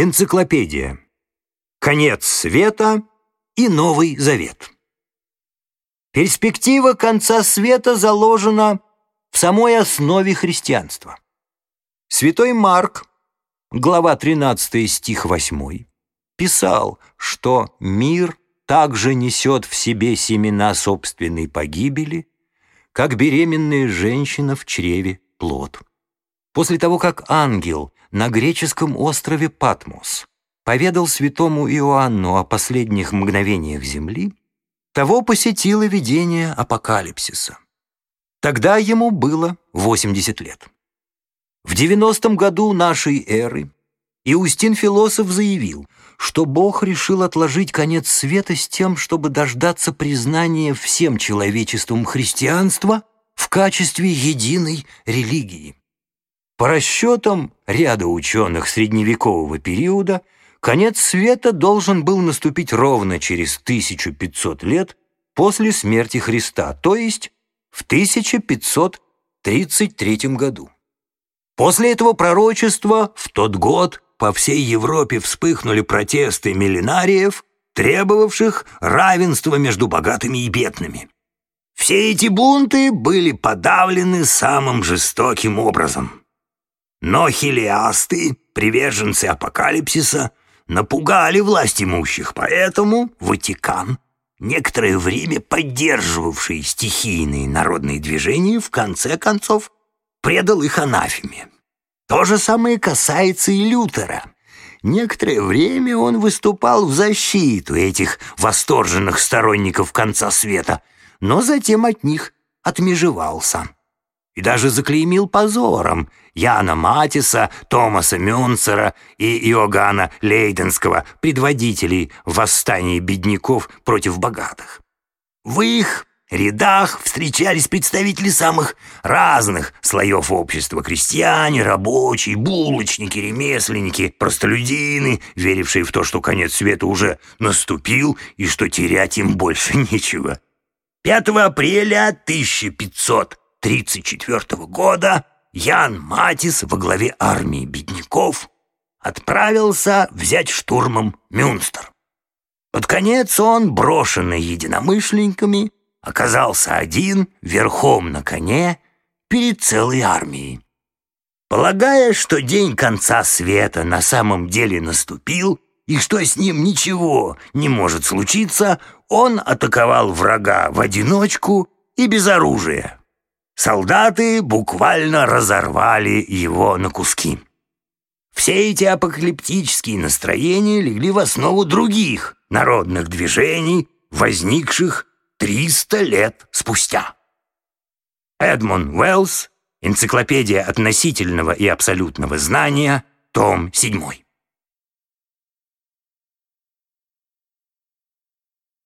Энциклопедия. Конец света и Новый Завет. Перспектива конца света заложена в самой основе христианства. Святой Марк, глава 13, стих 8, писал, что мир также несет в себе семена собственной погибели, как беременная женщина в чреве плод. После того, как ангел на греческом острове Патмос поведал святому Иоанну о последних мгновениях земли, того посетило видение апокалипсиса. Тогда ему было 80 лет. В 90 году нашей эры Иустин Философ заявил, что Бог решил отложить конец света с тем, чтобы дождаться признания всем человечеством христианства в качестве единой религии. По расчетам ряда ученых средневекового периода, конец света должен был наступить ровно через 1500 лет после смерти Христа, то есть в 1533 году. После этого пророчества в тот год по всей Европе вспыхнули протесты миллинариев, требовавших равенства между богатыми и бедными. Все эти бунты были подавлены самым жестоким образом. Но хилиасты, приверженцы апокалипсиса, напугали власть имущих, поэтому Ватикан, некоторое время поддерживавший стихийные народные движения, в конце концов предал их анафеме. То же самое касается и Лютера. Некоторое время он выступал в защиту этих восторженных сторонников конца света, но затем от них отмежевался и даже заклеймил позором Яна Матиса, Томаса Мюнцера и Иоганна Лейденского, предводителей восстания бедняков против богатых. В их рядах встречались представители самых разных слоев общества – крестьяне, рабочие, булочники, ремесленники, простолюдины, верившие в то, что конец света уже наступил и что терять им больше нечего. 5 апреля 1500 1934 года Ян Матис во главе армии бедняков отправился взять штурмом Мюнстер. Под конец он, брошенный единомышленниками, оказался один, верхом на коне, перед целой армией. Полагая, что день конца света на самом деле наступил, и что с ним ничего не может случиться, он атаковал врага в одиночку и без оружия. Солдаты буквально разорвали его на куски. Все эти апокалиптические настроения легли в основу других народных движений, возникших 300 лет спустя. Эдмон Уэллс, Энциклопедия относительного и абсолютного знания, том 7.